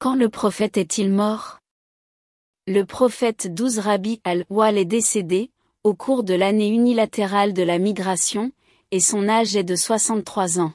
Quand le prophète est-il mort? Le prophète 12 Rabbi al-Wal est décédé, au cours de l'année unilatérale de la migration, et son âge est de 63 ans.